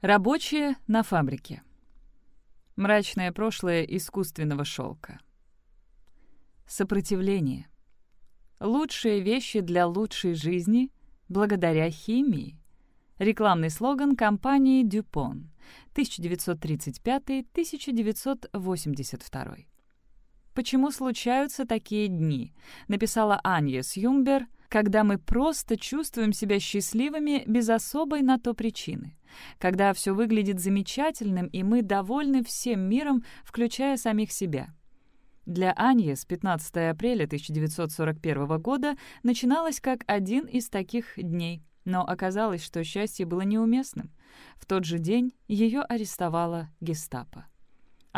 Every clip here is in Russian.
Рабочие на фабрике. Мрачное прошлое искусственного шелка. Сопротивление. Лучшие вещи для лучшей жизни благодаря химии. Рекламный слоган компании «Дюпон» 1935-1982. «Почему случаются такие дни?» написала Анья Сюмбер, когда мы просто чувствуем себя счастливыми без особой на то причины когда все выглядит замечательным, и мы довольны всем миром, включая самих себя. Для Аньи с 15 апреля 1941 года начиналось как один из таких дней, но оказалось, что счастье было неуместным. В тот же день ее арестовала гестапо.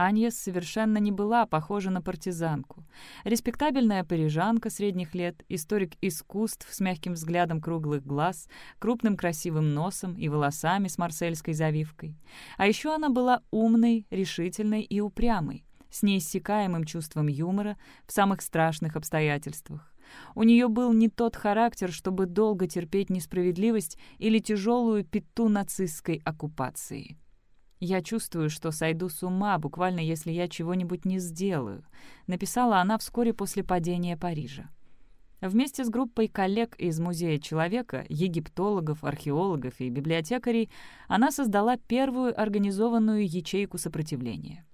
Аньес совершенно не была похожа на партизанку. Респектабельная парижанка средних лет, историк искусств с мягким взглядом круглых глаз, крупным красивым носом и волосами с марсельской завивкой. А еще она была умной, решительной и упрямой, с неиссякаемым чувством юмора в самых страшных обстоятельствах. У нее был не тот характер, чтобы долго терпеть несправедливость или тяжелую пету нацистской оккупации. «Я чувствую, что сойду с ума, буквально если я чего-нибудь не сделаю», написала она вскоре после падения Парижа. Вместе с группой коллег из Музея человека, египтологов, археологов и библиотекарей она создала первую организованную ячейку сопротивления.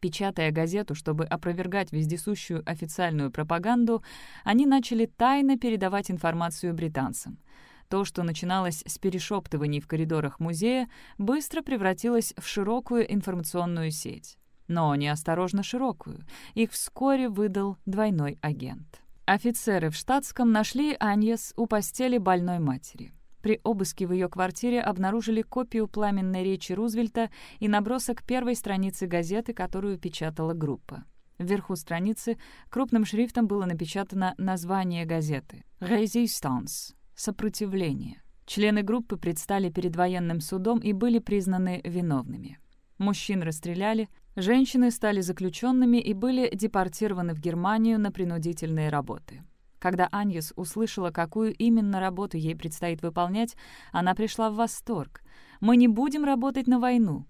Печатая газету, чтобы опровергать вездесущую официальную пропаганду, они начали тайно передавать информацию британцам — то, что начиналось с перешептываний в коридорах музея, быстро превратилось в широкую информационную сеть. Но неосторожно широкую. Их вскоре выдал двойной агент. Офицеры в штатском нашли Аньес у постели больной матери. При обыске в ее квартире обнаружили копию пламенной речи Рузвельта и набросок первой страницы газеты, которую печатала группа. Вверху страницы крупным шрифтом было напечатано название газеты «Resistance» сопротивление. Члены группы предстали перед военным судом и были признаны виновными. Мужчин расстреляли, женщины стали заключенными и были депортированы в Германию на принудительные работы. Когда Аньес услышала, какую именно работу ей предстоит выполнять, она пришла в восторг. «Мы не будем работать на войну»,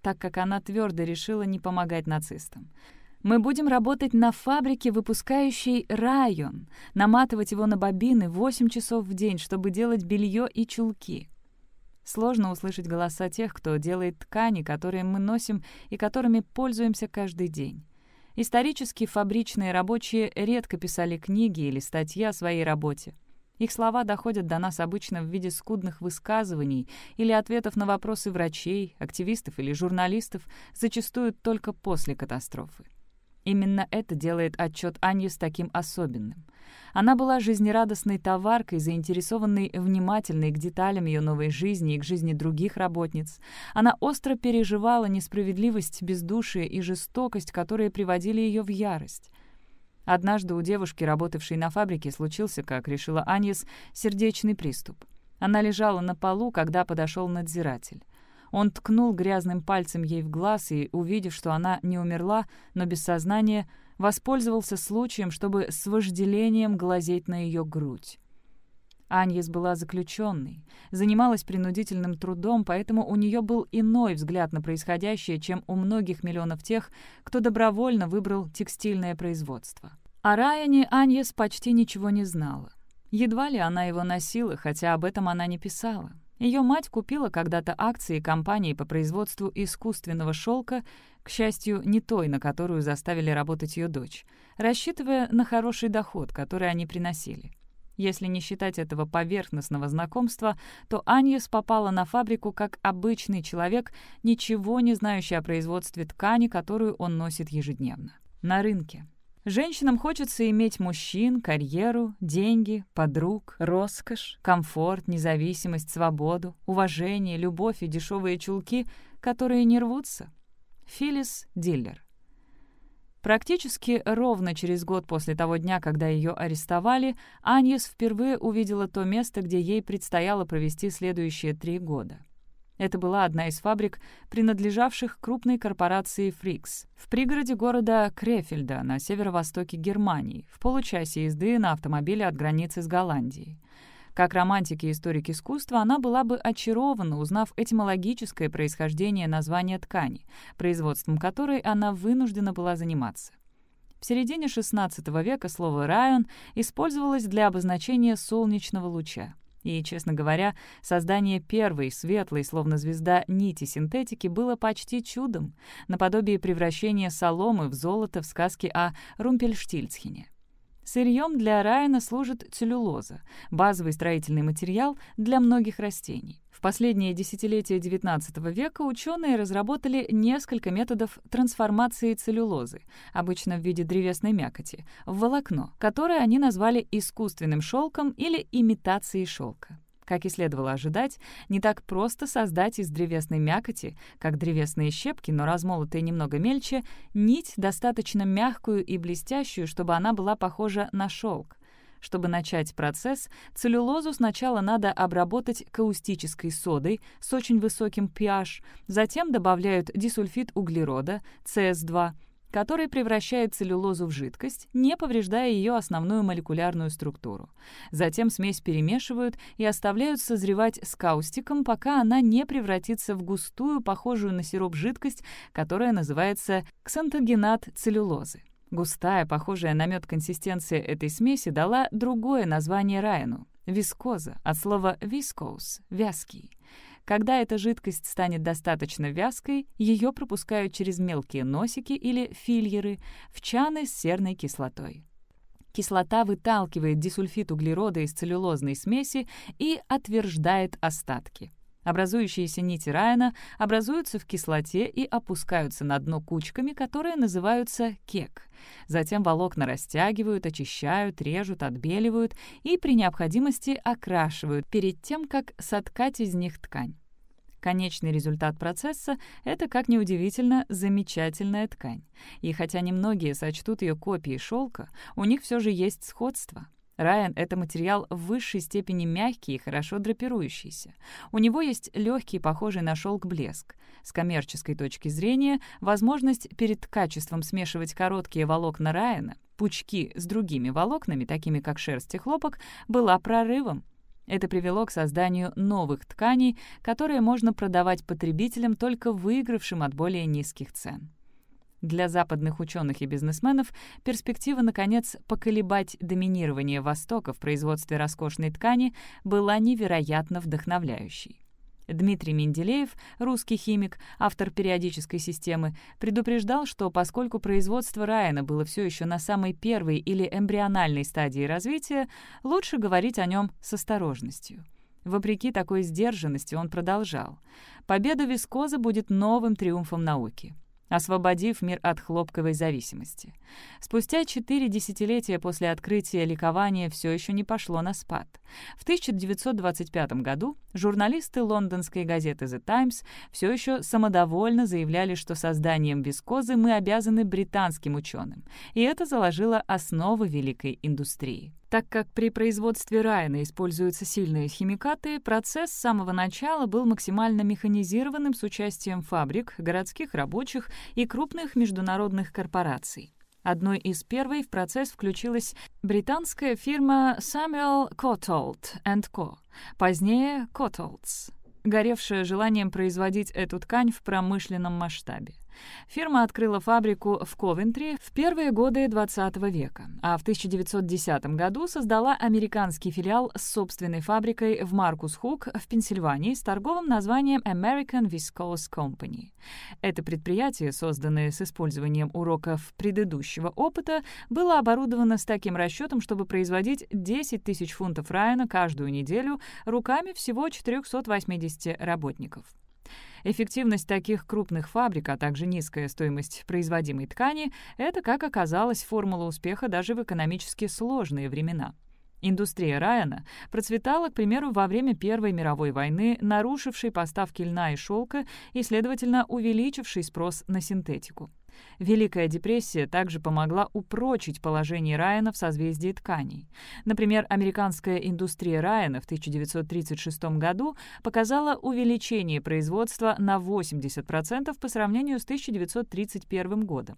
так как она твердо решила не помогать нацистам. Мы будем работать на фабрике, выпускающей район, наматывать его на бобины 8 часов в день, чтобы делать белье и чулки. Сложно услышать голоса тех, кто делает ткани, которые мы носим и которыми пользуемся каждый день. Исторически фабричные рабочие редко писали книги или статьи о своей работе. Их слова доходят до нас обычно в виде скудных высказываний или ответов на вопросы врачей, активистов или журналистов, зачастую только после катастрофы. Именно это делает отчет Аньес таким особенным. Она была жизнерадостной товаркой, заинтересованной внимательной к деталям ее новой жизни и к жизни других работниц. Она остро переживала несправедливость, бездушие и жестокость, которые приводили ее в ярость. Однажды у девушки, работавшей на фабрике, случился, как решила Аньес, сердечный приступ. Она лежала на полу, когда подошел надзиратель. Он ткнул грязным пальцем ей в глаз и, увидев, что она не умерла, но без сознания, воспользовался случаем, чтобы с вожделением глазеть на ее грудь. Аньес была заключенной, занималась принудительным трудом, поэтому у нее был иной взгляд на происходящее, чем у многих миллионов тех, кто добровольно выбрал текстильное производство. О Райане Аньес почти ничего не знала. Едва ли она его носила, хотя об этом она не писала. Ее мать купила когда-то акции компании по производству искусственного шелка, к счастью, не той, на которую заставили работать ее дочь, рассчитывая на хороший доход, который они приносили. Если не считать этого поверхностного знакомства, то Аньес попала на фабрику как обычный человек, ничего не знающий о производстве ткани, которую он носит ежедневно. На рынке. Женщинам хочется иметь мужчин, карьеру, деньги, подруг, роскошь, комфорт, независимость, свободу, уважение, любовь и дешевые чулки, которые не рвутся. Филлис Диллер. Практически ровно через год после того дня, когда ее арестовали, Аньес впервые увидела то место, где ей предстояло провести следующие три года — это была одна из фабрик, принадлежавших крупной корпорации «Фрикс» в пригороде города Крефельда на северо-востоке Германии, в получасе езды на автомобиле от границы с Голландией. Как романтик и историк искусства, она была бы очарована, узнав этимологическое происхождение названия ткани, производством которой она вынуждена была заниматься. В середине XVI века слово «район» использовалось для обозначения солнечного луча. И, честно говоря, создание первой, светлой, словно звезда, нити синтетики было почти чудом, наподобие превращения соломы в золото в сказке о Румпельштильцхене. Сырьем для Райана служит целлюлоза, базовый строительный материал для многих растений. Последние десятилетия XIX века ученые разработали несколько методов трансформации целлюлозы, обычно в виде древесной мякоти, в волокно, которое они назвали искусственным шелком или имитацией шелка. Как и следовало ожидать, не так просто создать из древесной мякоти, как древесные щепки, но размолотые немного мельче, нить достаточно мягкую и блестящую, чтобы она была похожа на шелк. Чтобы начать процесс, целлюлозу сначала надо обработать каустической содой с очень высоким pH, затем добавляют дисульфид углерода, CS2, который превращает целлюлозу в жидкость, не повреждая ее основную молекулярную структуру. Затем смесь перемешивают и оставляют созревать с каустиком, пока она не превратится в густую, похожую на сироп жидкость, которая называется ксантогенат целлюлозы. Густая, похожая на мед консистенция этой смеси дала другое название Райану — вискоза, от слова «viscose» — «вязкий». Когда эта жидкость станет достаточно вязкой, ее пропускают через мелкие носики или фильеры в чаны с серной кислотой. Кислота выталкивает дисульфид углерода из целлюлозной смеси и отверждает остатки. Образующиеся нити Райана образуются в кислоте и опускаются на дно кучками, которые называются кек. Затем волокна растягивают, очищают, режут, отбеливают и при необходимости окрашивают перед тем, как соткать из них ткань. Конечный результат процесса — это, как ни удивительно, замечательная ткань. И хотя немногие сочтут ее копией шелка, у них все же есть сходство. Райан — это материал в высшей степени мягкий и хорошо драпирующийся. У него есть легкий, похожий на шелк блеск. С коммерческой точки зрения, возможность перед качеством смешивать короткие волокна Райана, пучки с другими волокнами, такими как шерсть и хлопок, была прорывом. Это привело к созданию новых тканей, которые можно продавать потребителям, только выигравшим от более низких цен. Для западных ученых и бизнесменов перспектива, наконец, поколебать доминирование Востока в производстве роскошной ткани была невероятно вдохновляющей. Дмитрий Менделеев, русский химик, автор периодической системы, предупреждал, что поскольку производство Райана было все еще на самой первой или эмбриональной стадии развития, лучше говорить о нем с осторожностью. Вопреки такой сдержанности он продолжал. «Победа вискоза будет новым триумфом науки освободив мир от хлопковой зависимости. Спустя четыре десятилетия после открытия ликование все еще не пошло на спад. В 1925 году журналисты лондонской газеты «The Times» все еще самодовольно заявляли, что созданием вискозы мы обязаны британским ученым, и это заложило основы великой индустрии. Так как при производстве райна используются сильные химикаты, процесс с самого начала был максимально механизированным с участием фабрик, городских рабочих и крупных международных корпораций. Одной из первой в процесс включилась британская фирма Samuel Cotthold Co., позднее Cottholds, горевшая желанием производить эту ткань в промышленном масштабе. Фирма открыла фабрику в Ковентри в первые годы XX века, а в 1910 году создала американский филиал с собственной фабрикой в Маркус-Хук в Пенсильвании с торговым названием American Viscose Company. Это предприятие, созданное с использованием уроков предыдущего опыта, было оборудовано с таким расчетом, чтобы производить 10 тысяч фунтов Райана каждую неделю руками всего 480 работников. Эффективность таких крупных фабрик, а также низкая стоимость производимой ткани — это, как оказалось, формула успеха даже в экономически сложные времена. Индустрия Райана процветала, к примеру, во время Первой мировой войны, нарушившей поставки льна и шелка и, следовательно, увеличившей спрос на синтетику. Великая депрессия также помогла упрочить положение Райана в созвездии тканей. Например, американская индустрия Райана в 1936 году показала увеличение производства на 80% по сравнению с 1931 годом.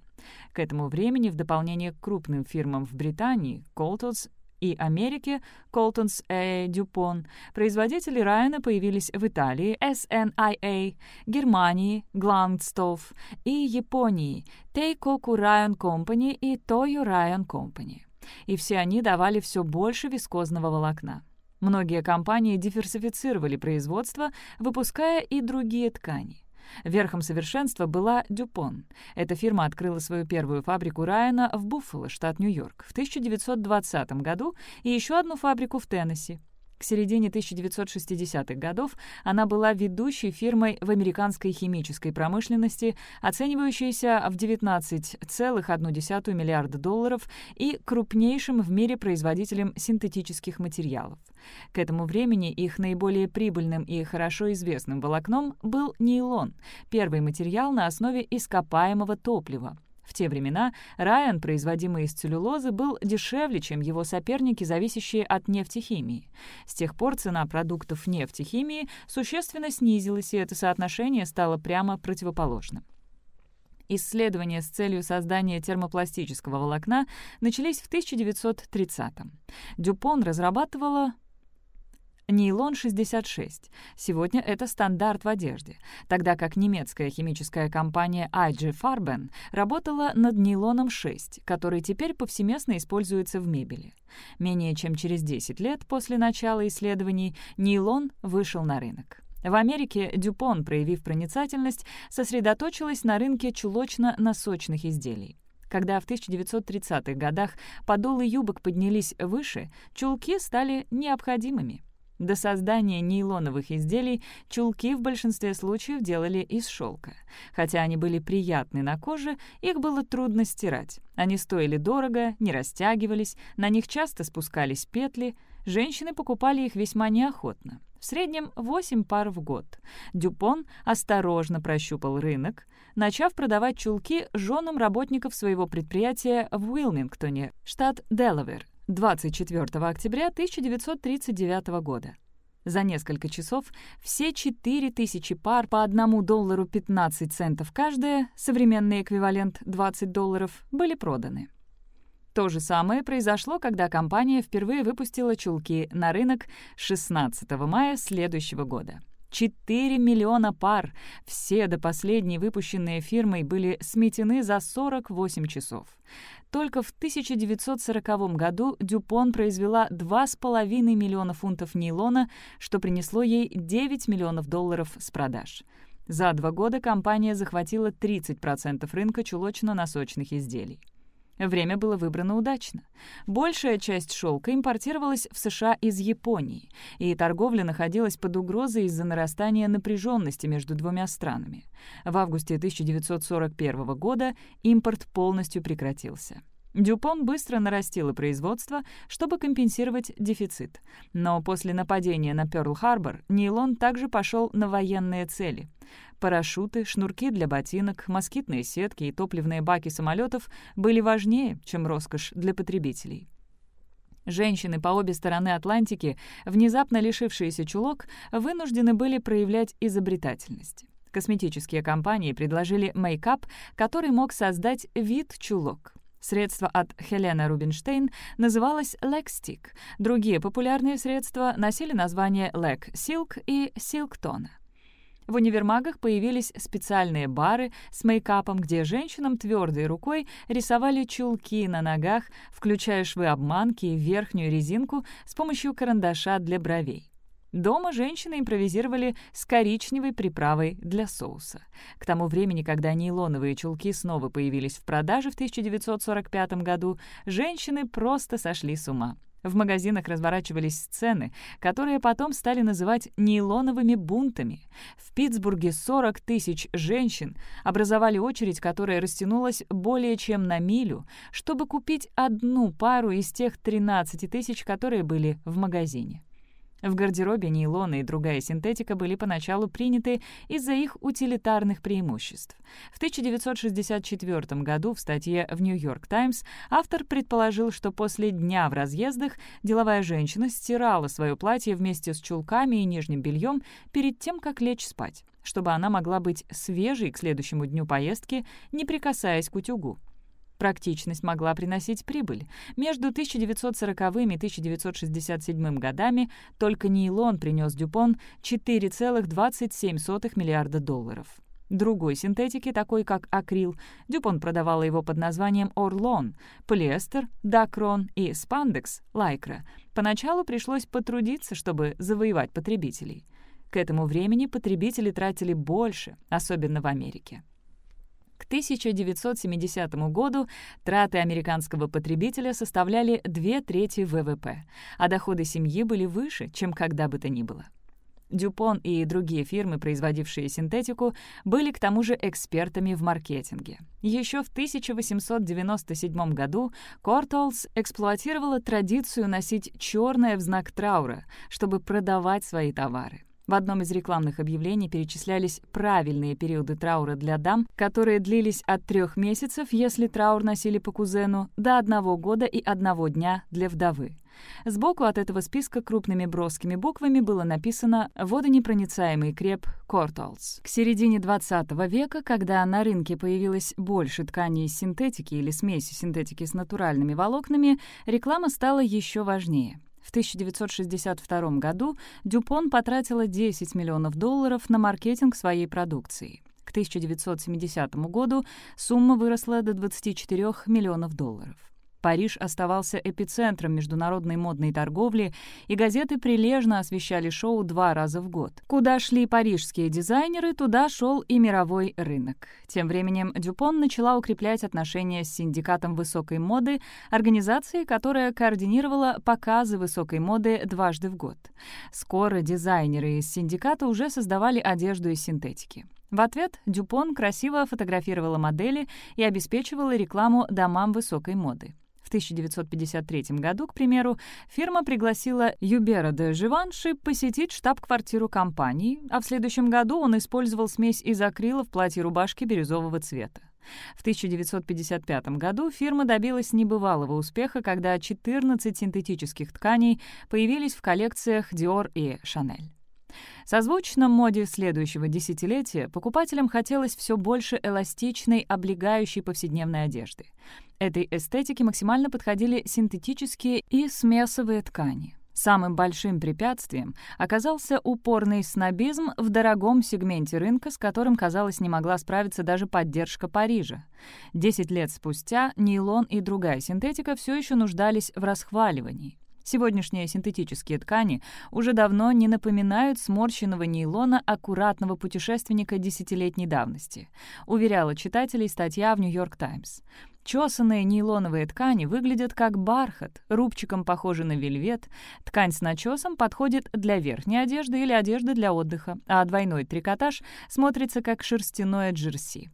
К этому времени, в дополнение к крупным фирмам в Британии, Coltons и Америке Coltons A. Dupont, производители Райана появились в Италии SNIA, Германии Glangstoff и Японии Teikoku Ryan Company и Toyo Ryan Company. И все они давали все больше вискозного волокна. Многие компании диверсифицировали производство, выпуская и другие ткани. Верхом совершенства была Дюпон. Эта фирма открыла свою первую фабрику Райана в Буффало, штат Нью-Йорк, в 1920 году и еще одну фабрику в Теннесси. К середине 1960-х годов она была ведущей фирмой в американской химической промышленности, оценивающейся в 19,1 миллиарда долларов и крупнейшим в мире производителем синтетических материалов. К этому времени их наиболее прибыльным и хорошо известным волокном был нейлон, первый материал на основе ископаемого топлива. В те времена Райан, производимый из целлюлозы, был дешевле, чем его соперники, зависящие от нефтехимии. С тех пор цена продуктов нефтехимии существенно снизилась, и это соотношение стало прямо противоположным. Исследования с целью создания термопластического волокна начались в 1930-м. Дюпон разрабатывала Нейлон 66. Сегодня это стандарт в одежде, тогда как немецкая химическая компания IG Farben работала над нейлоном 6, который теперь повсеместно используется в мебели. Менее чем через 10 лет после начала исследований нейлон вышел на рынок. В Америке Дюпон, проявив проницательность, сосредоточилась на рынке чулочно-носочных изделий. Когда в 1930-х годах подолы юбок поднялись выше, чулки стали необходимыми. До создания нейлоновых изделий чулки в большинстве случаев делали из шелка. Хотя они были приятны на коже, их было трудно стирать. Они стоили дорого, не растягивались, на них часто спускались петли. Женщины покупали их весьма неохотно. В среднем 8 пар в год. Дюпон осторожно прощупал рынок, начав продавать чулки женам работников своего предприятия в Уилмингтоне, штат Делавер, 24 октября 1939 года. За несколько часов все 4000 пар по 1 доллару 15 центов каждая, современный эквивалент 20 долларов, были проданы. То же самое произошло, когда компания впервые выпустила чулки на рынок 16 мая следующего года. 4 миллиона пар, все до последней выпущенные фирмой, были сметены за 48 часов. Только в 1940 году Дюпон произвела 2,5 миллиона фунтов нейлона, что принесло ей 9 миллионов долларов с продаж. За два года компания захватила 30% рынка чулочно-носочных изделий. Время было выбрано удачно. Большая часть шелка импортировалась в США из Японии, и торговля находилась под угрозой из-за нарастания напряженности между двумя странами. В августе 1941 года импорт полностью прекратился. Дюпон быстро нарастила производство, чтобы компенсировать дефицит. Но после нападения на Пёрл-Харбор нейлон также пошел на военные цели. Парашюты, шнурки для ботинок, москитные сетки и топливные баки самолетов были важнее, чем роскошь для потребителей. Женщины по обе стороны Атлантики, внезапно лишившиеся чулок, вынуждены были проявлять изобретательность. Косметические компании предложили мейкап, который мог создать вид чулок. Средство от Хелена Рубинштейн называлось Stick. Другие популярные средства носили название Leg Silk и Tone. В универмагах появились специальные бары с мейкапом, где женщинам твердой рукой рисовали чулки на ногах, включая швы-обманки и верхнюю резинку с помощью карандаша для бровей. Дома женщины импровизировали с коричневой приправой для соуса. К тому времени, когда нейлоновые чулки снова появились в продаже в 1945 году, женщины просто сошли с ума. В магазинах разворачивались сцены, которые потом стали называть нейлоновыми бунтами. В Питтсбурге 40 тысяч женщин образовали очередь, которая растянулась более чем на милю, чтобы купить одну пару из тех 13 тысяч, которые были в магазине. В гардеробе нейлоны и другая синтетика были поначалу приняты из-за их утилитарных преимуществ. В 1964 году в статье в «Нью-Йорк Таймс» автор предположил, что после дня в разъездах деловая женщина стирала свое платье вместе с чулками и нижним бельем перед тем, как лечь спать, чтобы она могла быть свежей к следующему дню поездки, не прикасаясь к утюгу. Практичность могла приносить прибыль. Между 1940 и 1967 годами только нейлон принес Дюпон 4,27 миллиарда долларов. Другой синтетики, такой как акрил, Дюпон продавала его под названием орлон, полиэстер, дакрон и спандекс, лайкра. Поначалу пришлось потрудиться, чтобы завоевать потребителей. К этому времени потребители тратили больше, особенно в Америке. К 1970 году траты американского потребителя составляли две трети ВВП, а доходы семьи были выше, чем когда бы то ни было. Дюпон и другие фирмы, производившие синтетику, были к тому же экспертами в маркетинге. Еще в 1897 году Кортолс эксплуатировала традицию носить черное в знак траура, чтобы продавать свои товары. В одном из рекламных объявлений перечислялись правильные периоды траура для дам, которые длились от трех месяцев, если траур носили по кузену, до одного года и одного дня для вдовы. Сбоку от этого списка крупными броскими буквами было написано «Водонепроницаемый креп Кортолс». К середине 20 века, когда на рынке появилось больше тканей из синтетики или смеси синтетики с натуральными волокнами, реклама стала еще важнее. В 1962 году Дюпон потратила 10 миллионов долларов на маркетинг своей продукции. К 1970 году сумма выросла до 24 миллионов долларов. Париж оставался эпицентром международной модной торговли, и газеты прилежно освещали шоу два раза в год. Куда шли парижские дизайнеры, туда шел и мировой рынок. Тем временем Дюпон начала укреплять отношения с синдикатом высокой моды, организацией, которая координировала показы высокой моды дважды в год. Скоро дизайнеры из синдиката уже создавали одежду из синтетики. В ответ Дюпон красиво фотографировала модели и обеспечивала рекламу домам высокой моды. В 1953 году, к примеру, фирма пригласила Юбера де Живанши посетить штаб-квартиру компании, а в следующем году он использовал смесь из акрила в платье-рубашке бирюзового цвета. В 1955 году фирма добилась небывалого успеха, когда 14 синтетических тканей появились в коллекциях Dior и Chanel. Созвучно моде следующего десятилетия покупателям хотелось все больше эластичной, облегающей повседневной одежды. Этой эстетике максимально подходили синтетические и смесовые ткани. Самым большим препятствием оказался упорный снобизм в дорогом сегменте рынка, с которым, казалось, не могла справиться даже поддержка Парижа. Десять лет спустя нейлон и другая синтетика все еще нуждались в расхваливании. Сегодняшние синтетические ткани уже давно не напоминают сморщенного нейлона аккуратного путешественника десятилетней давности, уверяла читателей статья в «Нью-Йорк Таймс». Чесанные нейлоновые ткани выглядят как бархат, рубчиком похожи на вельвет. Ткань с начесом подходит для верхней одежды или одежды для отдыха, а двойной трикотаж смотрится как шерстяное джерси.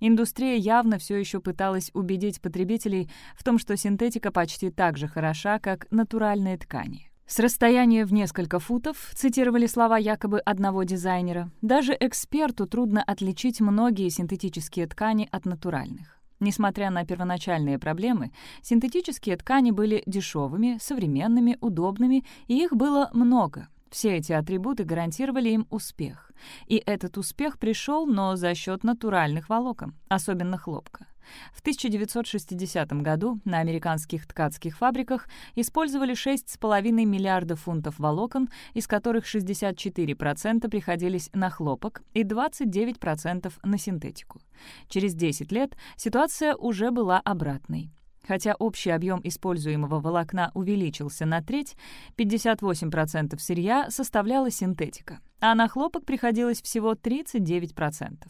Индустрия явно все еще пыталась убедить потребителей в том, что синтетика почти так же хороша, как натуральные ткани. С расстояния в несколько футов, цитировали слова якобы одного дизайнера, даже эксперту трудно отличить многие синтетические ткани от натуральных. Несмотря на первоначальные проблемы, синтетические ткани были дешевыми, современными, удобными, и их было много. Все эти атрибуты гарантировали им успех. И этот успех пришел, но за счет натуральных волокон, особенно хлопка. В 1960 году на американских ткацких фабриках использовали 6,5 миллиардов фунтов волокон, из которых 64% приходились на хлопок и 29% на синтетику. Через 10 лет ситуация уже была обратной. Хотя общий объем используемого волокна увеличился на треть, 58% сырья составляла синтетика, а на хлопок приходилось всего 39%.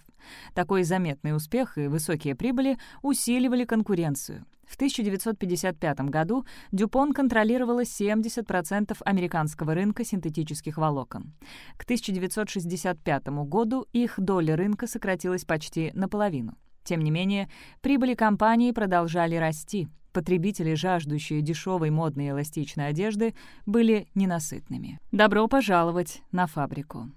Такой заметный успех и высокие прибыли усиливали конкуренцию. В 1955 году Дюпон контролировала 70% американского рынка синтетических волокон. К 1965 году их доля рынка сократилась почти наполовину. Тем не менее, прибыли компании продолжали расти. Потребители, жаждущие дешевой модной эластичной одежды, были ненасытными. Добро пожаловать на фабрику.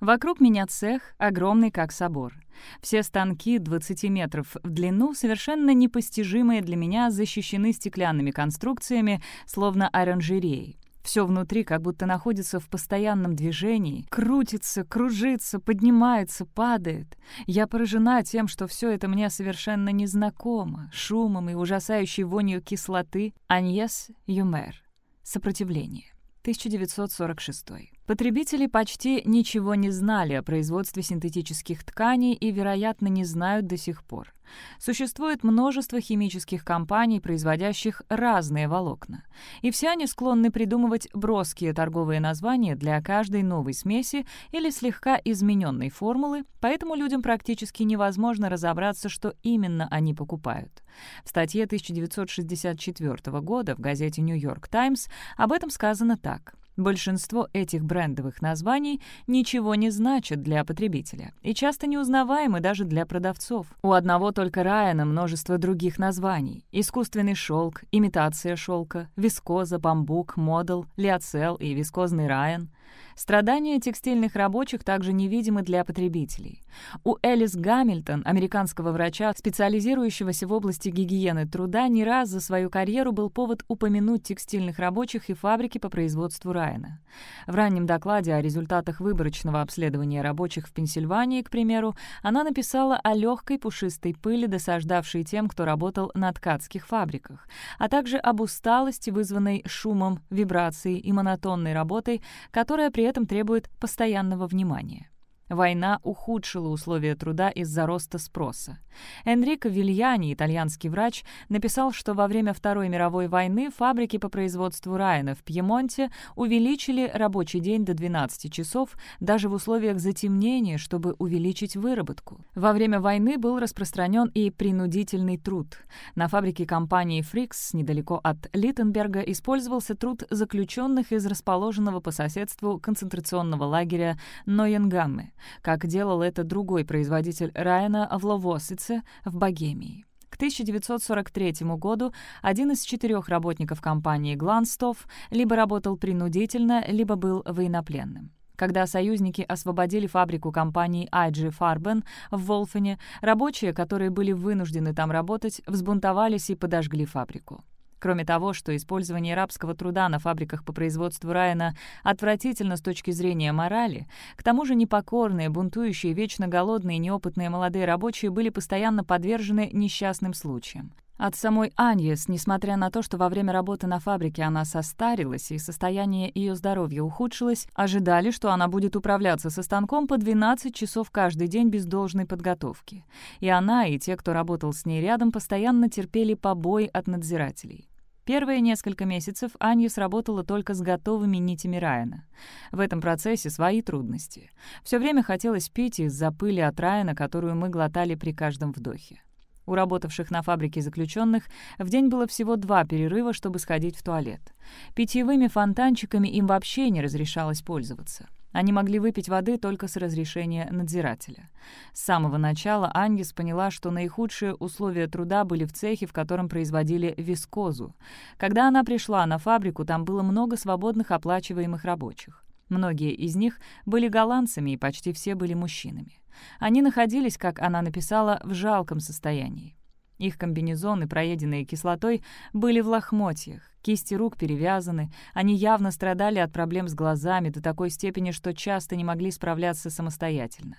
Вокруг меня цех, огромный как собор. Все станки 20 метров в длину, совершенно непостижимые для меня, защищены стеклянными конструкциями, словно оранжереи. Все внутри как будто находится в постоянном движении, крутится, кружится, поднимается, падает. Я поражена тем, что все это мне совершенно незнакомо, шумом и ужасающей вонью кислоты. Аньес Юмер. Сопротивление. 1946. Потребители почти ничего не знали о производстве синтетических тканей и, вероятно, не знают до сих пор. Существует множество химических компаний, производящих разные волокна. И все они склонны придумывать броские торговые названия для каждой новой смеси или слегка измененной формулы, поэтому людям практически невозможно разобраться, что именно они покупают. В статье 1964 года в газете «Нью-Йорк Таймс» об этом сказано так. Большинство этих брендовых названий ничего не значат для потребителя и часто неузнаваемы даже для продавцов. У одного только Райана множество других названий. Искусственный шелк, имитация шелка, вискоза, бамбук, модел, лиоцел и вискозный Райан — Страдания текстильных рабочих также невидимы для потребителей. У Элис Гамильтон, американского врача, специализирующегося в области гигиены труда, не раз за свою карьеру был повод упомянуть текстильных рабочих и фабрики по производству Райана. В раннем докладе о результатах выборочного обследования рабочих в Пенсильвании, к примеру, она написала о легкой пушистой пыли, досаждавшей тем, кто работал на ткацких фабриках, а также об усталости, вызванной шумом, вибрацией и монотонной работой, которая при этом требует постоянного внимания. Война ухудшила условия труда из-за роста спроса. Энрико Вильяни, итальянский врач, написал, что во время Второй мировой войны фабрики по производству Райана в Пьемонте увеличили рабочий день до 12 часов даже в условиях затемнения, чтобы увеличить выработку. Во время войны был распространен и принудительный труд. На фабрике компании Фрикс недалеко от Литтенберга использовался труд заключенных из расположенного по соседству концентрационного лагеря Нойенгамме как делал это другой производитель Райана в Ловосице в Богемии. К 1943 году один из четырех работников компании Гланстов либо работал принудительно, либо был военнопленным. Когда союзники освободили фабрику компании IG Farben в Волфене, рабочие, которые были вынуждены там работать, взбунтовались и подожгли фабрику. Кроме того, что использование рабского труда на фабриках по производству Райана отвратительно с точки зрения морали, к тому же непокорные, бунтующие, вечно голодные, неопытные молодые рабочие были постоянно подвержены несчастным случаям. От самой Аньес, несмотря на то, что во время работы на фабрике она состарилась и состояние ее здоровья ухудшилось, ожидали, что она будет управляться со станком по 12 часов каждый день без должной подготовки. И она, и те, кто работал с ней рядом, постоянно терпели побои от надзирателей. Первые несколько месяцев Анья сработала только с готовыми нитями Райана. В этом процессе свои трудности. Все время хотелось пить из-за пыли от Райана, которую мы глотали при каждом вдохе. У работавших на фабрике заключенных в день было всего два перерыва, чтобы сходить в туалет. Питьевыми фонтанчиками им вообще не разрешалось пользоваться. Они могли выпить воды только с разрешения надзирателя. С самого начала Ангис поняла, что наихудшие условия труда были в цехе, в котором производили вискозу. Когда она пришла на фабрику, там было много свободных оплачиваемых рабочих. Многие из них были голландцами, и почти все были мужчинами. Они находились, как она написала, в жалком состоянии. Их комбинезоны, проеденные кислотой, были в лохмотьях, кисти рук перевязаны, они явно страдали от проблем с глазами до такой степени, что часто не могли справляться самостоятельно.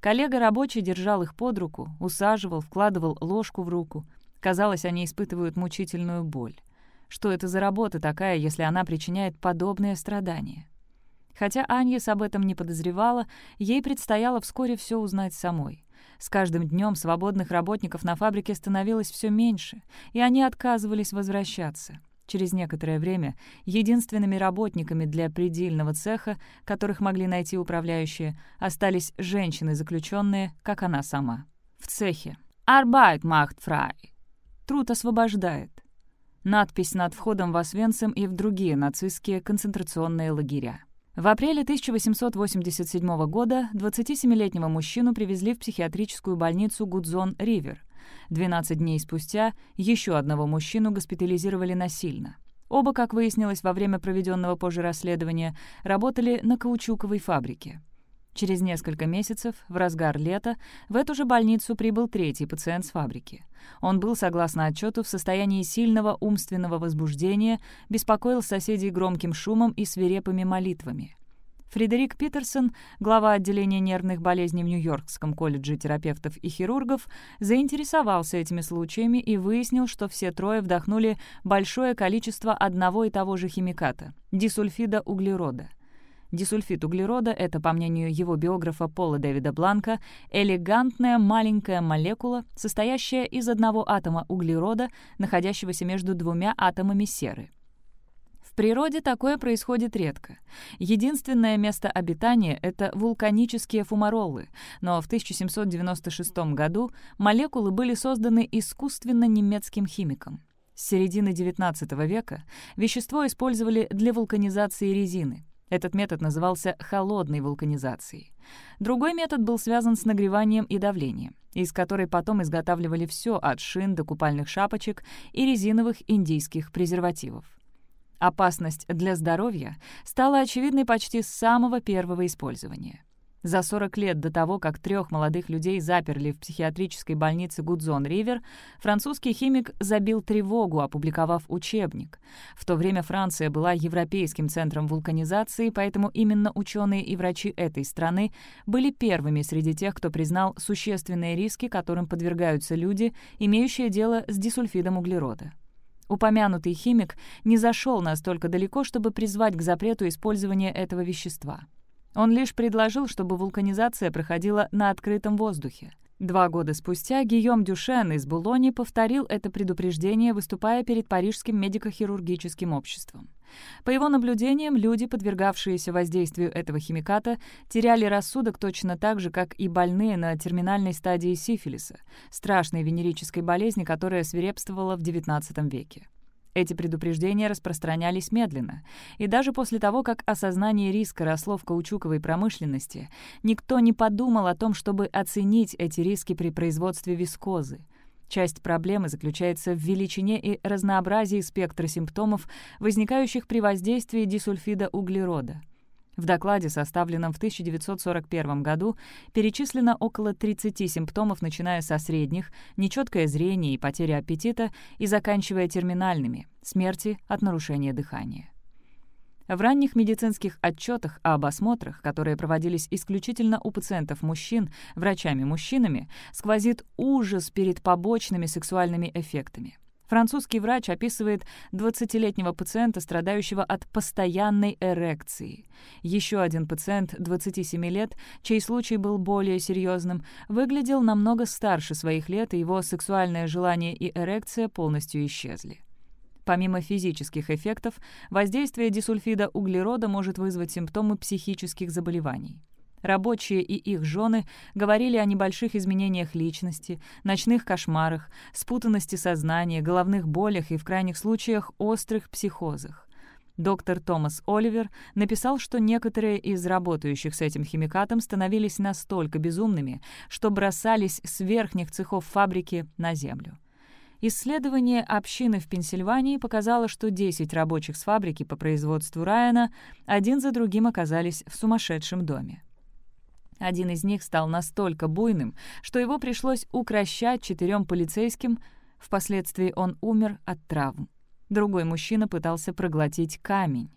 Коллега рабочий держал их под руку, усаживал, вкладывал ложку в руку. Казалось, они испытывают мучительную боль. Что это за работа такая, если она причиняет подобное страдание? Хотя Аньес об этом не подозревала, ей предстояло вскоре все узнать самой. С каждым днем свободных работников на фабрике становилось все меньше, и они отказывались возвращаться. Через некоторое время единственными работниками для предельного цеха, которых могли найти управляющие, остались женщины-заключенные, как она сама. В цехе. «Arbeit macht frei» — «Труд освобождает». Надпись над входом в Освенцим и в другие нацистские концентрационные лагеря. В апреле 1887 года 27-летнего мужчину привезли в психиатрическую больницу Гудзон-Ривер. 12 дней спустя еще одного мужчину госпитализировали насильно. Оба, как выяснилось во время проведенного позже расследования, работали на каучуковой фабрике. Через несколько месяцев, в разгар лета, в эту же больницу прибыл третий пациент с фабрики. Он был, согласно отчету, в состоянии сильного умственного возбуждения, беспокоил соседей громким шумом и свирепыми молитвами. Фредерик Питерсон, глава отделения нервных болезней в Нью-Йоркском колледже терапевтов и хирургов, заинтересовался этими случаями и выяснил, что все трое вдохнули большое количество одного и того же химиката — дисульфида углерода. Дисульфид углерода — это, по мнению его биографа Пола Дэвида Бланка, элегантная маленькая молекула, состоящая из одного атома углерода, находящегося между двумя атомами серы. В природе такое происходит редко. Единственное место обитания — это вулканические фумаролы, но в 1796 году молекулы были созданы искусственно немецким химиком. С середины XIX века вещество использовали для вулканизации резины. Этот метод назывался холодной вулканизацией. Другой метод был связан с нагреванием и давлением, из которой потом изготавливали все от шин до купальных шапочек и резиновых индийских презервативов. Опасность для здоровья стала очевидной почти с самого первого использования. За 40 лет до того, как трех молодых людей заперли в психиатрической больнице Гудзон-Ривер, французский химик забил тревогу, опубликовав учебник. В то время Франция была европейским центром вулканизации, поэтому именно ученые и врачи этой страны были первыми среди тех, кто признал существенные риски, которым подвергаются люди, имеющие дело с дисульфидом углерода. Упомянутый химик не зашел настолько далеко, чтобы призвать к запрету использования этого вещества. Он лишь предложил, чтобы вулканизация проходила на открытом воздухе. Два года спустя Гийом Дюшен из Булони повторил это предупреждение, выступая перед Парижским медико-хирургическим обществом. По его наблюдениям, люди, подвергавшиеся воздействию этого химиката, теряли рассудок точно так же, как и больные на терминальной стадии сифилиса, страшной венерической болезни, которая свирепствовала в XIX веке. Эти предупреждения распространялись медленно, и даже после того, как осознание риска росло в каучуковой промышленности, никто не подумал о том, чтобы оценить эти риски при производстве вискозы. Часть проблемы заключается в величине и разнообразии спектра симптомов, возникающих при воздействии дисульфида углерода. В докладе, составленном в 1941 году, перечислено около 30 симптомов, начиная со средних, нечеткое зрение и потеря аппетита, и заканчивая терминальными — смерти от нарушения дыхания. В ранних медицинских отчетах об осмотрах, которые проводились исключительно у пациентов-мужчин, врачами-мужчинами, сквозит ужас перед побочными сексуальными эффектами — Французский врач описывает 20-летнего пациента, страдающего от постоянной эрекции. Еще один пациент, 27 лет, чей случай был более серьезным, выглядел намного старше своих лет, и его сексуальное желание и эрекция полностью исчезли. Помимо физических эффектов, воздействие дисульфида углерода может вызвать симптомы психических заболеваний. Рабочие и их жены говорили о небольших изменениях личности, ночных кошмарах, спутанности сознания, головных болях и, в крайних случаях, острых психозах. Доктор Томас Оливер написал, что некоторые из работающих с этим химикатом становились настолько безумными, что бросались с верхних цехов фабрики на землю. Исследование общины в Пенсильвании показало, что 10 рабочих с фабрики по производству Райана один за другим оказались в сумасшедшем доме. Один из них стал настолько буйным, что его пришлось укращать четырем полицейским, впоследствии он умер от травм. Другой мужчина пытался проглотить камень.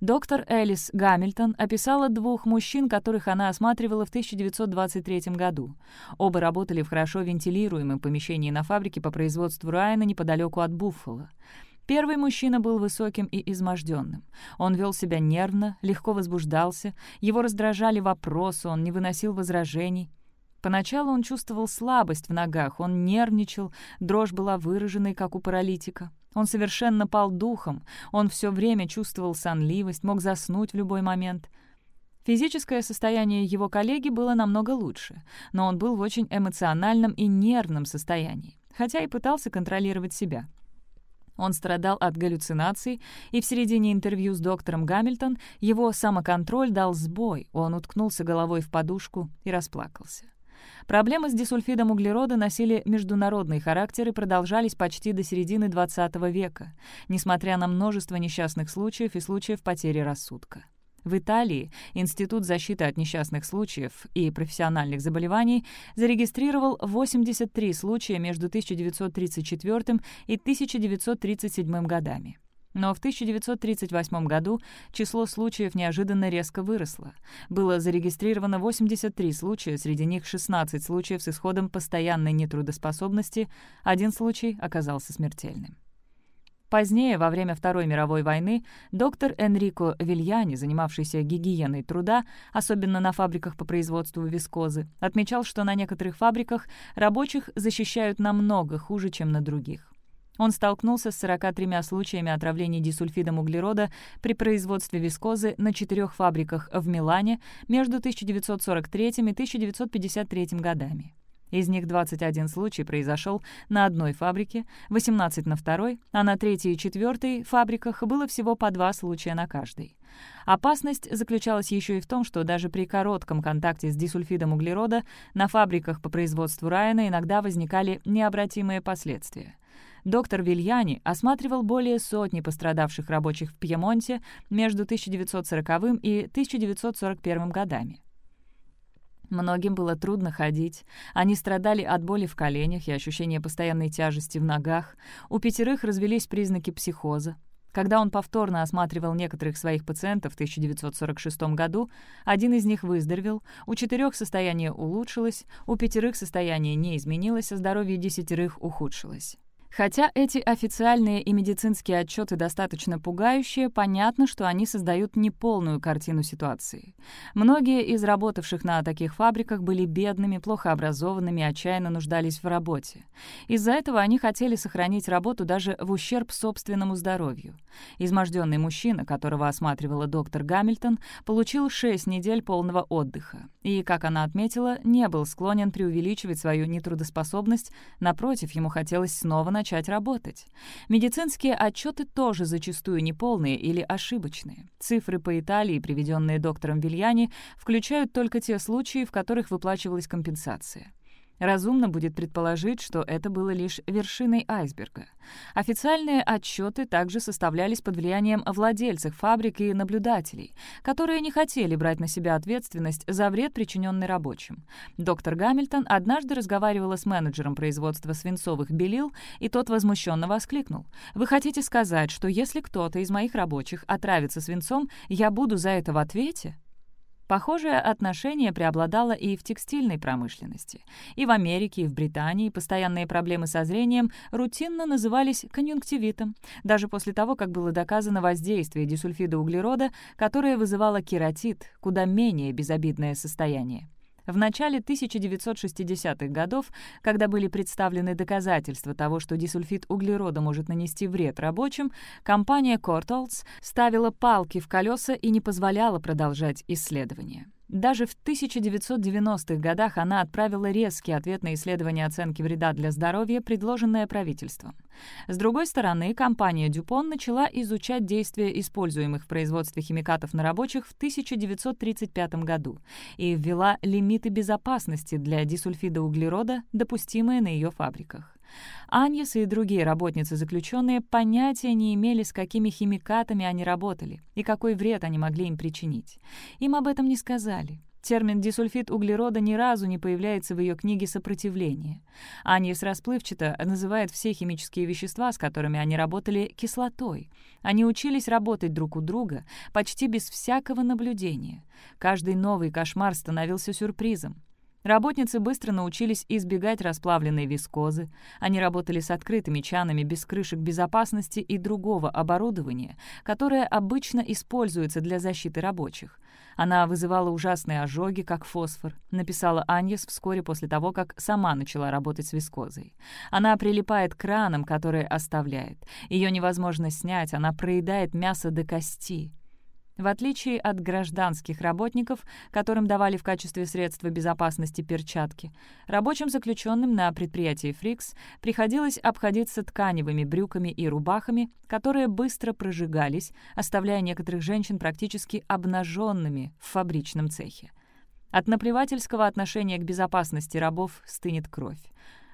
Доктор Элис Гамильтон описала двух мужчин, которых она осматривала в 1923 году. Оба работали в хорошо вентилируемом помещении на фабрике по производству Райана неподалеку от Буффало. Первый мужчина был высоким и изможденным. Он вел себя нервно, легко возбуждался, его раздражали вопросы, он не выносил возражений. Поначалу он чувствовал слабость в ногах, он нервничал, дрожь была выраженной, как у паралитика. Он совершенно пал духом, он все время чувствовал сонливость, мог заснуть в любой момент. Физическое состояние его коллеги было намного лучше, но он был в очень эмоциональном и нервном состоянии, хотя и пытался контролировать себя. Он страдал от галлюцинаций, и в середине интервью с доктором Гамильтон его самоконтроль дал сбой, он уткнулся головой в подушку и расплакался. Проблемы с дисульфидом углерода носили международный характер и продолжались почти до середины XX века, несмотря на множество несчастных случаев и случаев потери рассудка. В Италии Институт защиты от несчастных случаев и профессиональных заболеваний зарегистрировал 83 случая между 1934 и 1937 годами. Но в 1938 году число случаев неожиданно резко выросло. Было зарегистрировано 83 случая, среди них 16 случаев с исходом постоянной нетрудоспособности, один случай оказался смертельным. Позднее, во время Второй мировой войны, доктор Энрико Вильяни, занимавшийся гигиеной труда, особенно на фабриках по производству вискозы, отмечал, что на некоторых фабриках рабочих защищают намного хуже, чем на других. Он столкнулся с 43 случаями отравления дисульфидом углерода при производстве вискозы на четырех фабриках в Милане между 1943 и 1953 годами. Из них 21 случай произошел на одной фабрике, 18 на второй, а на третьей и четвертой фабриках было всего по два случая на каждой. Опасность заключалась еще и в том, что даже при коротком контакте с дисульфидом углерода на фабриках по производству Райана иногда возникали необратимые последствия. Доктор Вильяни осматривал более сотни пострадавших рабочих в Пьемонте между 1940 и 1941 годами. Многим было трудно ходить. Они страдали от боли в коленях и ощущения постоянной тяжести в ногах. У пятерых развелись признаки психоза. Когда он повторно осматривал некоторых своих пациентов в 1946 году, один из них выздоровел, у четырех состояние улучшилось, у пятерых состояние не изменилось, а здоровье десятерых ухудшилось. Хотя эти официальные и медицинские отчеты достаточно пугающие, понятно, что они создают неполную картину ситуации. Многие из работавших на таких фабриках были бедными, плохо образованными, отчаянно нуждались в работе. Из-за этого они хотели сохранить работу даже в ущерб собственному здоровью. Изможденный мужчина, которого осматривала доктор Гамильтон, получил 6 недель полного отдыха. И, как она отметила, не был склонен преувеличивать свою нетрудоспособность, напротив, ему хотелось снова начать работать. Медицинские отчеты тоже зачастую неполные или ошибочные. Цифры по Италии, приведенные доктором Вильяни, включают только те случаи, в которых выплачивалась компенсация. Разумно будет предположить, что это было лишь вершиной айсберга. Официальные отчеты также составлялись под влиянием владельцев фабрик и наблюдателей, которые не хотели брать на себя ответственность за вред, причиненный рабочим. Доктор Гамильтон однажды разговаривала с менеджером производства свинцовых белил, и тот возмущенно воскликнул. «Вы хотите сказать, что если кто-то из моих рабочих отравится свинцом, я буду за это в ответе?» Похожее отношение преобладало и в текстильной промышленности. И в Америке, и в Британии постоянные проблемы со зрением рутинно назывались конъюнктивитом, даже после того, как было доказано воздействие дисульфида углерода, которое вызывало кератит, куда менее безобидное состояние. В начале 1960-х годов, когда были представлены доказательства того, что дисульфид углерода может нанести вред рабочим, компания Courtaulds ставила палки в колеса и не позволяла продолжать исследования. Даже в 1990-х годах она отправила резкий ответ на исследование оценки вреда для здоровья, предложенное правительством. С другой стороны, компания Дюпон начала изучать действия используемых в производстве химикатов на рабочих в 1935 году и ввела лимиты безопасности для дисульфида углерода, допустимые на ее фабриках. Аньес и другие работницы-заключенные понятия не имели, с какими химикатами они работали и какой вред они могли им причинить. Им об этом не сказали. Термин «дисульфид углерода» ни разу не появляется в ее книге «Сопротивление». Аньес расплывчато называет все химические вещества, с которыми они работали, кислотой. Они учились работать друг у друга почти без всякого наблюдения. Каждый новый кошмар становился сюрпризом. Работницы быстро научились избегать расплавленной вискозы. Они работали с открытыми чанами без крышек безопасности и другого оборудования, которое обычно используется для защиты рабочих. Она вызывала ужасные ожоги, как фосфор, написала Аньес вскоре после того, как сама начала работать с вискозой. Она прилипает к ранам, которые оставляет. Ее невозможно снять, она проедает мясо до кости. В отличие от гражданских работников, которым давали в качестве средства безопасности перчатки, рабочим заключенным на предприятии «Фрикс» приходилось обходиться тканевыми брюками и рубахами, которые быстро прожигались, оставляя некоторых женщин практически обнаженными в фабричном цехе. От наплевательского отношения к безопасности рабов стынет кровь.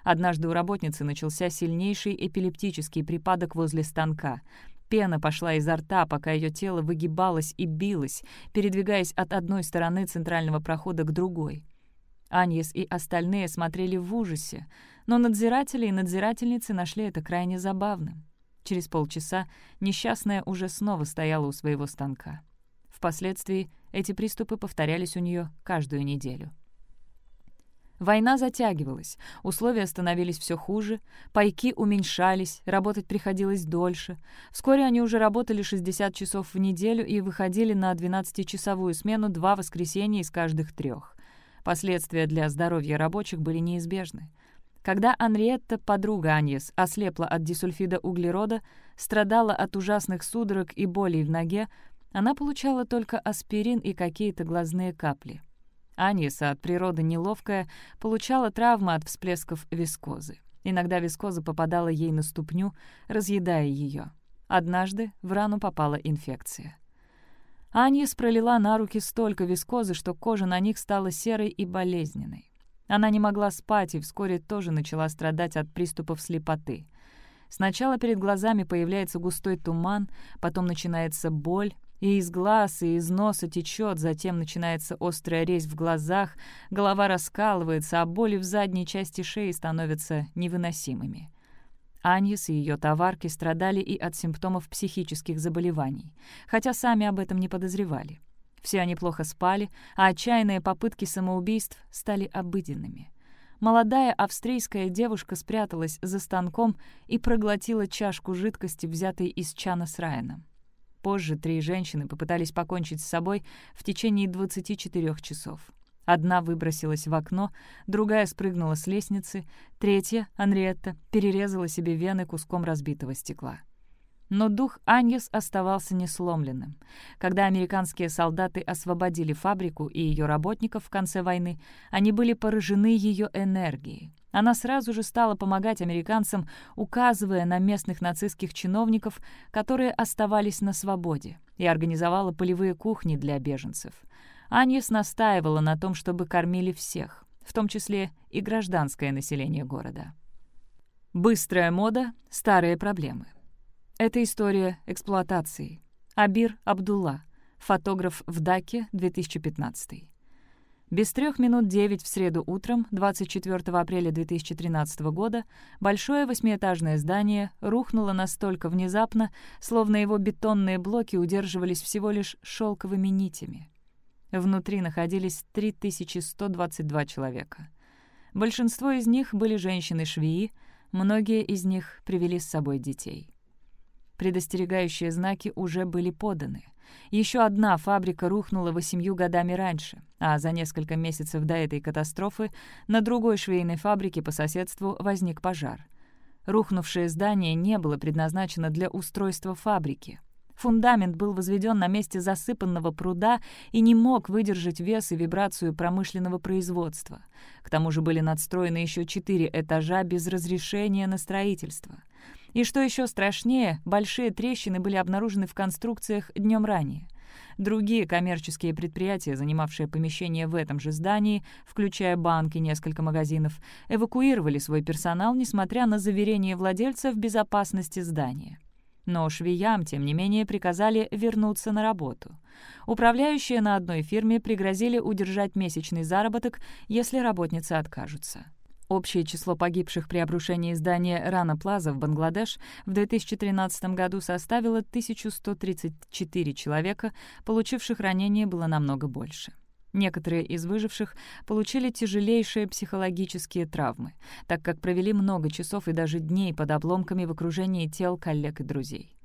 Однажды у работницы начался сильнейший эпилептический припадок возле станка. Пена пошла изо рта, пока ее тело выгибалось и билось, передвигаясь от одной стороны центрального прохода к другой. Аньес и остальные смотрели в ужасе, но надзиратели и надзирательницы нашли это крайне забавным. Через полчаса несчастная уже снова стояла у своего станка. Впоследствии эти приступы повторялись у нее каждую неделю. Война затягивалась, условия становились все хуже, пайки уменьшались, работать приходилось дольше. Вскоре они уже работали 60 часов в неделю и выходили на 12-часовую смену два воскресенья из каждых трех. Последствия для здоровья рабочих были неизбежны. Когда Анриетта, подруга Аньес, ослепла от дисульфида углерода, страдала от ужасных судорог и болей в ноге, она получала только аспирин и какие-то глазные капли. Аниса, от природы неловкая, получала травмы от всплесков вискозы. Иногда вискоза попадала ей на ступню, разъедая ее. Однажды в рану попала инфекция. Аньес пролила на руки столько вискозы, что кожа на них стала серой и болезненной. Она не могла спать и вскоре тоже начала страдать от приступов слепоты. Сначала перед глазами появляется густой туман, потом начинается боль, и из глаз, и из носа течет, затем начинается острая резь в глазах, голова раскалывается, а боли в задней части шеи становятся невыносимыми. Аньес и ее товарки страдали и от симптомов психических заболеваний, хотя сами об этом не подозревали. Все они плохо спали, а отчаянные попытки самоубийств стали обыденными. Молодая австрийская девушка спряталась за станком и проглотила чашку жидкости, взятой из чана с Райаном. Позже три женщины попытались покончить с собой в течение 24 часов. Одна выбросилась в окно, другая спрыгнула с лестницы, третья, Анриетта, перерезала себе вены куском разбитого стекла. Но дух Аньес оставался несломленным. Когда американские солдаты освободили фабрику и ее работников в конце войны, они были поражены ее энергией. Она сразу же стала помогать американцам, указывая на местных нацистских чиновников, которые оставались на свободе, и организовала полевые кухни для беженцев. Аньес настаивала на том, чтобы кормили всех, в том числе и гражданское население города. Быстрая мода — старые проблемы. Это история эксплуатации. Абир Абдулла, фотограф в Даке, 2015. Без трех минут девять в среду утром, 24 апреля 2013 года, большое восьмиэтажное здание рухнуло настолько внезапно, словно его бетонные блоки удерживались всего лишь шелковыми нитями. Внутри находились 3122 человека. Большинство из них были женщины-швеи, многие из них привели с собой детей. Предостерегающие знаки уже были поданы. Еще одна фабрика рухнула восемью годами раньше, а за несколько месяцев до этой катастрофы на другой швейной фабрике по соседству возник пожар. Рухнувшее здание не было предназначено для устройства фабрики. Фундамент был возведен на месте засыпанного пруда и не мог выдержать вес и вибрацию промышленного производства. К тому же были надстроены еще четыре этажа без разрешения на строительство — и что еще страшнее, большие трещины были обнаружены в конструкциях днем ранее. Другие коммерческие предприятия, занимавшие помещения в этом же здании, включая банки и несколько магазинов, эвакуировали свой персонал, несмотря на заверение владельца в безопасности здания. Но швеям, тем не менее, приказали вернуться на работу. Управляющие на одной фирме пригрозили удержать месячный заработок, если работницы откажутся. Общее число погибших при обрушении здания Рана Плаза в Бангладеш в 2013 году составило 1134 человека, получивших ранения было намного больше. Некоторые из выживших получили тяжелейшие психологические травмы, так как провели много часов и даже дней под обломками в окружении тел коллег и друзей.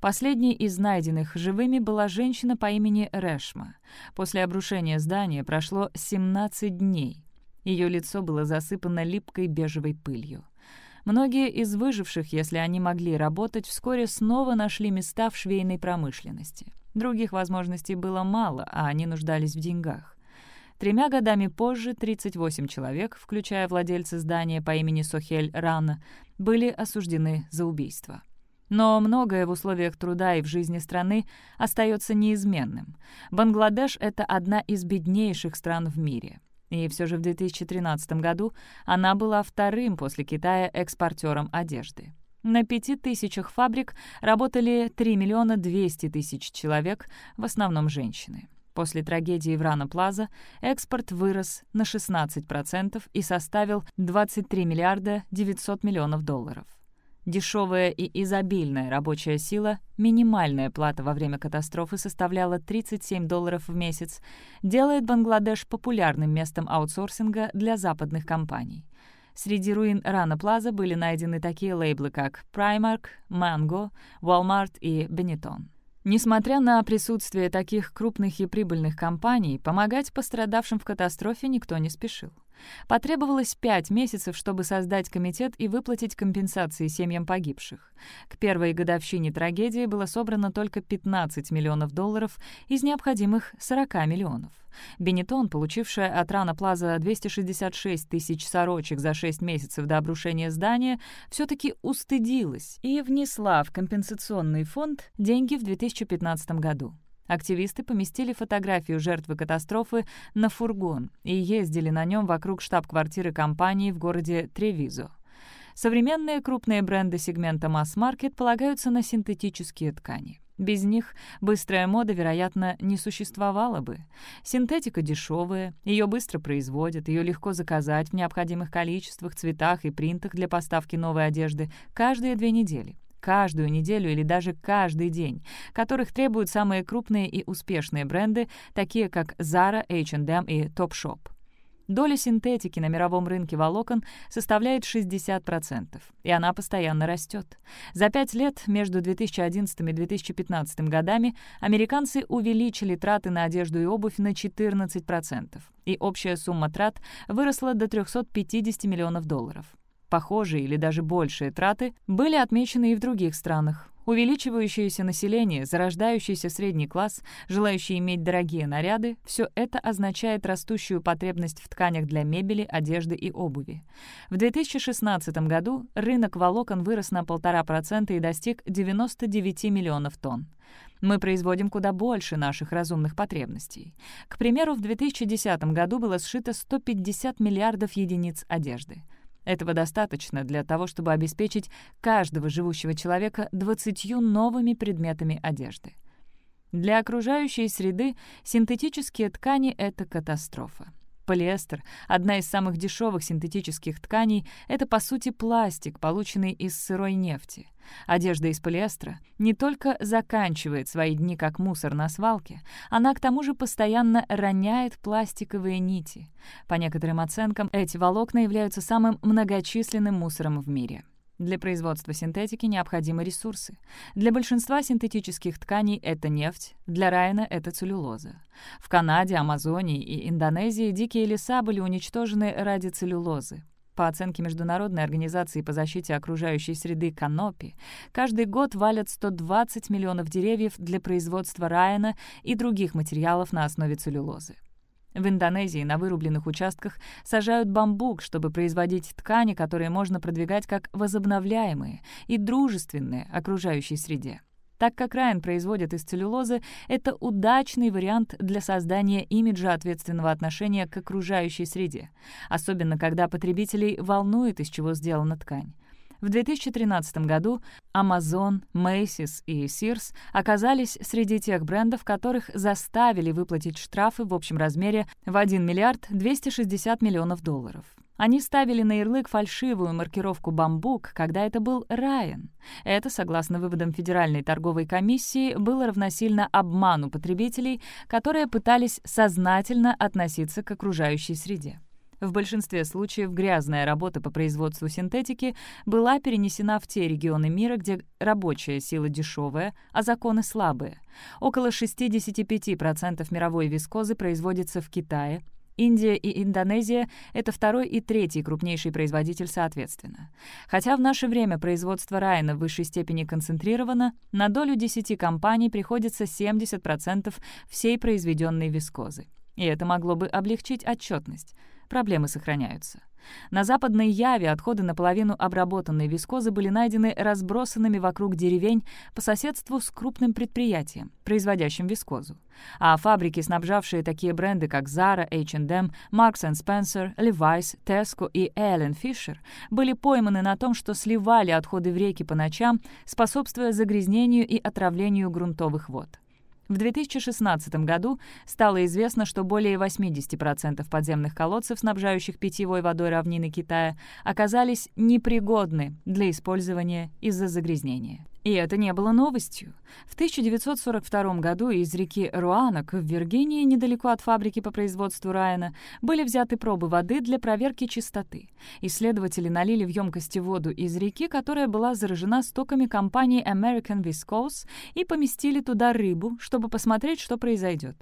Последней из найденных живыми была женщина по имени Решма. После обрушения здания прошло 17 дней. Ее лицо было засыпано липкой бежевой пылью. Многие из выживших, если они могли работать, вскоре снова нашли места в швейной промышленности. Других возможностей было мало, а они нуждались в деньгах. Тремя годами позже 38 человек, включая владельца здания по имени Сохель Рана, были осуждены за убийство. Но многое в условиях труда и в жизни страны остается неизменным. Бангладеш — это одна из беднейших стран в мире. И все же в 2013 году она была вторым после Китая экспортером одежды. На пяти тысячах фабрик работали 3 миллиона 200 тысяч человек, в основном женщины. После трагедии в Рана-Плаза экспорт вырос на 16% и составил 23 миллиарда 900 миллионов долларов. Дешевая и изобильная рабочая сила, минимальная плата во время катастрофы составляла 37 долларов в месяц, делает Бангладеш популярным местом аутсорсинга для западных компаний. Среди руин Рана Плаза были найдены такие лейблы, как Primark, Mango, Walmart и Benetton. Несмотря на присутствие таких крупных и прибыльных компаний, помогать пострадавшим в катастрофе никто не спешил. Потребовалось пять месяцев, чтобы создать комитет и выплатить компенсации семьям погибших. К первой годовщине трагедии было собрано только 15 миллионов долларов из необходимых 40 миллионов. Бенетон, получившая от Рана Плаза 266 тысяч сорочек за 6 месяцев до обрушения здания, все-таки устыдилась и внесла в компенсационный фонд деньги в 2015 году. Активисты поместили фотографию жертвы катастрофы на фургон и ездили на нем вокруг штаб-квартиры компании в городе Тревизо. Современные крупные бренды сегмента масс-маркет полагаются на синтетические ткани. Без них быстрая мода, вероятно, не существовала бы. Синтетика дешевая, ее быстро производят, ее легко заказать в необходимых количествах, цветах и принтах для поставки новой одежды каждые две недели каждую неделю или даже каждый день, которых требуют самые крупные и успешные бренды, такие как Zara, H&M и Topshop. Доля синтетики на мировом рынке волокон составляет 60%, и она постоянно растет. За пять лет между 2011 и 2015 годами американцы увеличили траты на одежду и обувь на 14%, и общая сумма трат выросла до 350 миллионов долларов. Похожие или даже большие траты были отмечены и в других странах. Увеличивающееся население, зарождающийся средний класс, желающий иметь дорогие наряды — все это означает растущую потребность в тканях для мебели, одежды и обуви. В 2016 году рынок волокон вырос на 1,5% и достиг 99 миллионов тонн. Мы производим куда больше наших разумных потребностей. К примеру, в 2010 году было сшито 150 миллиардов единиц одежды. Этого достаточно для того, чтобы обеспечить каждого живущего человека двадцатью новыми предметами одежды. Для окружающей среды синтетические ткани — это катастрофа. Полиэстер, одна из самых дешевых синтетических тканей, это, по сути, пластик, полученный из сырой нефти. Одежда из полиэстера не только заканчивает свои дни как мусор на свалке, она к тому же постоянно роняет пластиковые нити. По некоторым оценкам, эти волокна являются самым многочисленным мусором в мире. Для производства синтетики необходимы ресурсы. Для большинства синтетических тканей это нефть, для Райана это целлюлоза. В Канаде, Амазонии и Индонезии дикие леса были уничтожены ради целлюлозы. По оценке Международной организации по защите окружающей среды Канопи, каждый год валят 120 миллионов деревьев для производства райана и других материалов на основе целлюлозы. В Индонезии на вырубленных участках сажают бамбук, чтобы производить ткани, которые можно продвигать как возобновляемые и дружественные окружающей среде. Так как Райан производит из целлюлозы, это удачный вариант для создания имиджа ответственного отношения к окружающей среде, особенно когда потребителей волнует, из чего сделана ткань. В 2013 году Amazon, Macy's и Sears оказались среди тех брендов, которых заставили выплатить штрафы в общем размере в 1 миллиард 260 миллионов долларов. Они ставили на ярлык фальшивую маркировку «Бамбук», когда это был Райан. Это, согласно выводам Федеральной торговой комиссии, было равносильно обману потребителей, которые пытались сознательно относиться к окружающей среде. В большинстве случаев грязная работа по производству синтетики была перенесена в те регионы мира, где рабочая сила дешевая, а законы слабые. Около 65% мировой вискозы производится в Китае, Индия и Индонезия — это второй и третий крупнейший производитель соответственно. Хотя в наше время производство Райана в высшей степени концентрировано, на долю 10 компаний приходится 70% всей произведенной вискозы. И это могло бы облегчить отчетность проблемы сохраняются. На западной Яве отходы наполовину обработанной вискозы были найдены разбросанными вокруг деревень по соседству с крупным предприятием, производящим вискозу. А фабрики, снабжавшие такие бренды, как Zara, H&M, Marks Spencer, Levi's, Tesco и Allen Fisher, были пойманы на том, что сливали отходы в реки по ночам, способствуя загрязнению и отравлению грунтовых вод. В 2016 году стало известно, что более 80% подземных колодцев, снабжающих питьевой водой равнины Китая, оказались непригодны для использования из-за загрязнения. И это не было новостью. В 1942 году из реки Руанок в Виргинии, недалеко от фабрики по производству Райана, были взяты пробы воды для проверки чистоты. Исследователи налили в емкости воду из реки, которая была заражена стоками компании American Viscose, и поместили туда рыбу, чтобы посмотреть, что произойдет.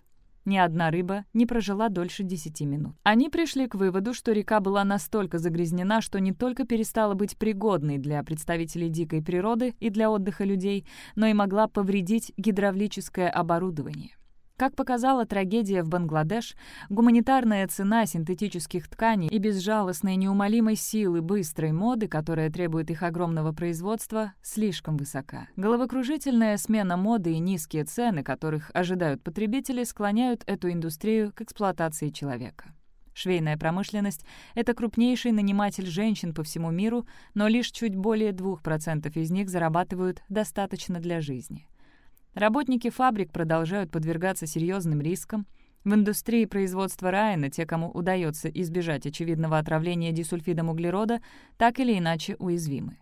Ни одна рыба не прожила дольше 10 минут. Они пришли к выводу, что река была настолько загрязнена, что не только перестала быть пригодной для представителей дикой природы и для отдыха людей, но и могла повредить гидравлическое оборудование. Как показала трагедия в Бангладеш, гуманитарная цена синтетических тканей и безжалостной неумолимой силы быстрой моды, которая требует их огромного производства, слишком высока. Головокружительная смена моды и низкие цены, которых ожидают потребители, склоняют эту индустрию к эксплуатации человека. Швейная промышленность — это крупнейший наниматель женщин по всему миру, но лишь чуть более 2% из них зарабатывают достаточно для жизни. Работники фабрик продолжают подвергаться серьезным рискам. В индустрии производства Райана те, кому удается избежать очевидного отравления дисульфидом углерода, так или иначе уязвимы.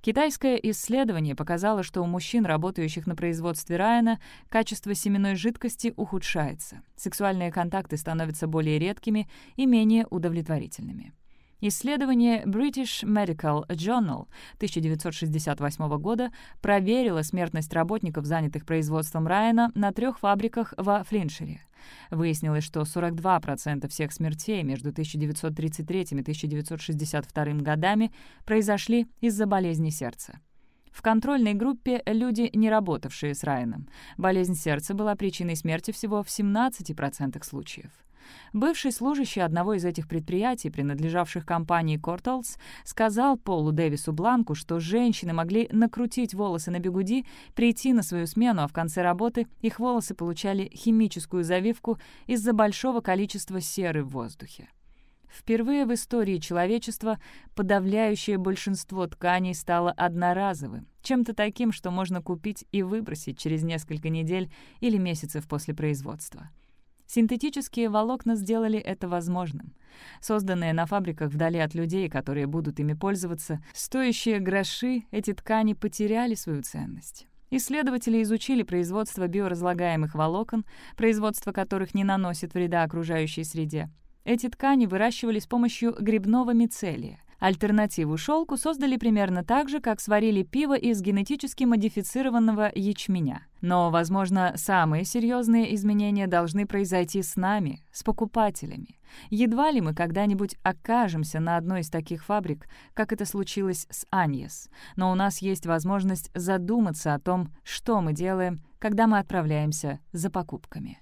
Китайское исследование показало, что у мужчин, работающих на производстве Райана, качество семенной жидкости ухудшается, сексуальные контакты становятся более редкими и менее удовлетворительными. Исследование British Medical Journal 1968 года проверило смертность работников, занятых производством Райана, на трех фабриках во Флиншире. Выяснилось, что 42% всех смертей между 1933 и 1962 годами произошли из-за болезни сердца. В контрольной группе люди, не работавшие с Райаном. Болезнь сердца была причиной смерти всего в 17% случаев. Бывший служащий одного из этих предприятий, принадлежавших компании Корталс, сказал Полу Дэвису Бланку, что женщины могли накрутить волосы на бегуди, прийти на свою смену, а в конце работы их волосы получали химическую завивку из-за большого количества серы в воздухе. Впервые в истории человечества подавляющее большинство тканей стало одноразовым, чем-то таким, что можно купить и выбросить через несколько недель или месяцев после производства. Синтетические волокна сделали это возможным. Созданные на фабриках вдали от людей, которые будут ими пользоваться, стоящие гроши, эти ткани потеряли свою ценность. Исследователи изучили производство биоразлагаемых волокон, производство которых не наносит вреда окружающей среде. Эти ткани выращивали с помощью грибного мицелия. Альтернативу шелку создали примерно так же, как сварили пиво из генетически модифицированного ячменя. Но, возможно, самые серьезные изменения должны произойти с нами, с покупателями. Едва ли мы когда-нибудь окажемся на одной из таких фабрик, как это случилось с Аньес. Но у нас есть возможность задуматься о том, что мы делаем, когда мы отправляемся за покупками.